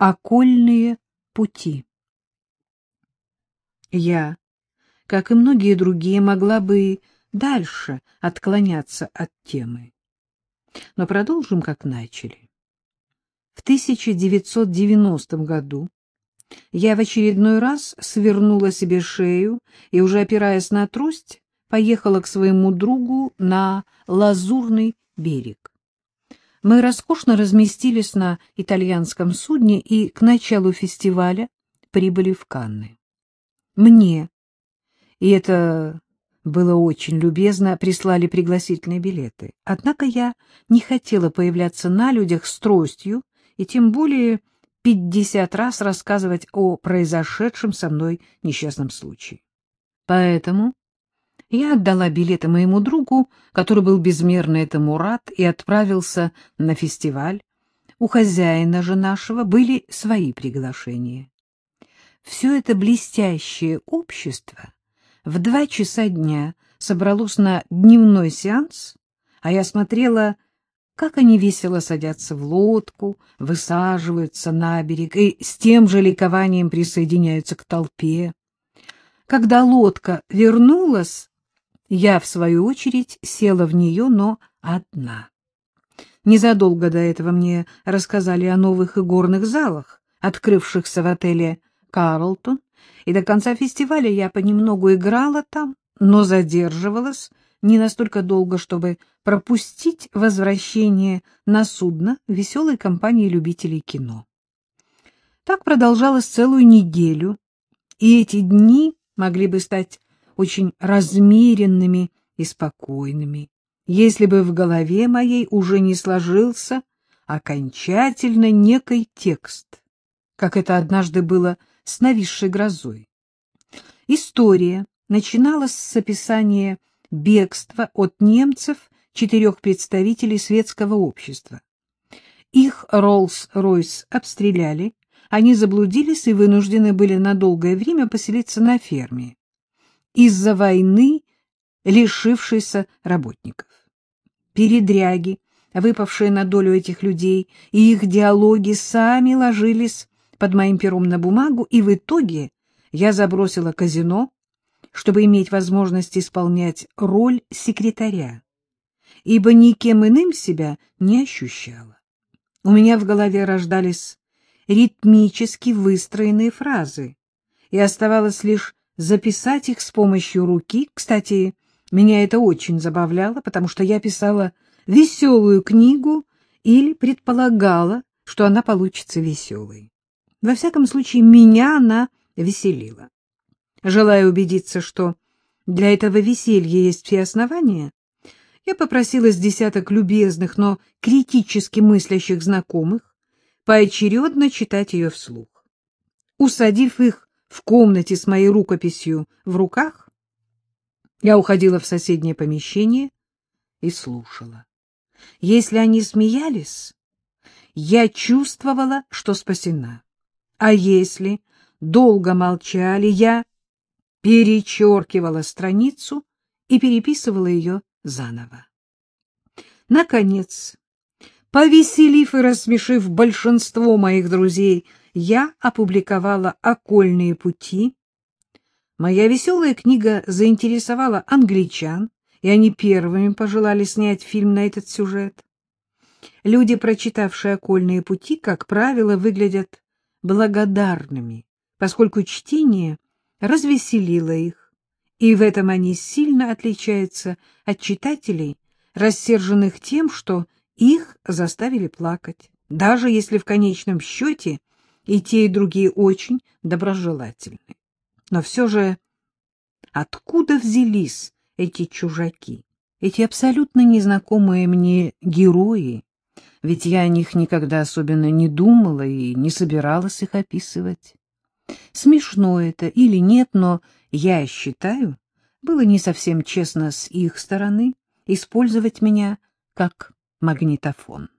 Окольные пути. Я, как и многие другие, могла бы дальше отклоняться от темы. Но продолжим, как начали. В 1990 году я в очередной раз свернула себе шею и, уже опираясь на трость, поехала к своему другу на Лазурный берег. Мы роскошно разместились на итальянском судне и к началу фестиваля прибыли в Канны. Мне, и это было очень любезно, прислали пригласительные билеты. Однако я не хотела появляться на людях с тростью и тем более пятьдесят раз рассказывать о произошедшем со мной несчастном случае. Поэтому я отдала билеты моему другу, который был безмерно этому рад, и отправился на фестиваль. У хозяина же нашего были свои приглашения. Все это блестящее общество в два часа дня собралось на дневной сеанс, а я смотрела, как они весело садятся в лодку, высаживаются на берег и с тем же ликованием присоединяются к толпе. Когда лодка вернулась, я, в свою очередь, села в нее, но одна. Незадолго до этого мне рассказали о новых игорных залах, открывшихся в отеле «Карлтон», и до конца фестиваля я понемногу играла там, но задерживалась не настолько долго, чтобы пропустить возвращение на судно веселой компании любителей кино. Так продолжалось целую неделю, и эти дни могли бы стать очень размеренными и спокойными, если бы в голове моей уже не сложился окончательно некий текст, как это однажды было с нависшей грозой. История начиналась с описания бегства от немцев четырех представителей светского общества. Их Роллс-Ройс обстреляли, они заблудились и вынуждены были на долгое время поселиться на ферме из-за войны лишившейся работников. Передряги, выпавшие на долю этих людей, и их диалоги сами ложились под моим пером на бумагу, и в итоге я забросила казино, чтобы иметь возможность исполнять роль секретаря, ибо никем иным себя не ощущала. У меня в голове рождались ритмически выстроенные фразы, и оставалось лишь записать их с помощью руки. Кстати, меня это очень забавляло, потому что я писала веселую книгу или предполагала, что она получится веселой. Во всяком случае, меня она веселила. Желая убедиться, что для этого веселья есть все основания, я попросила с десяток любезных, но критически мыслящих знакомых поочередно читать ее вслух. Усадив их в комнате с моей рукописью в руках, я уходила в соседнее помещение и слушала. Если они смеялись, я чувствовала, что спасена. А если долго молчали, я перечеркивала страницу и переписывала ее заново. Наконец, повеселив и рассмешив большинство моих друзей я опубликовала «Окольные пути». Моя веселая книга заинтересовала англичан, и они первыми пожелали снять фильм на этот сюжет. Люди, прочитавшие «Окольные пути», как правило, выглядят благодарными, поскольку чтение развеселило их, и в этом они сильно отличаются от читателей, рассерженных тем, что их заставили плакать, даже если в конечном счете и те, и другие очень доброжелательны. Но все же откуда взялись эти чужаки, эти абсолютно незнакомые мне герои? Ведь я о них никогда особенно не думала и не собиралась их описывать. Смешно это или нет, но я считаю, было не совсем честно с их стороны использовать меня как магнитофон.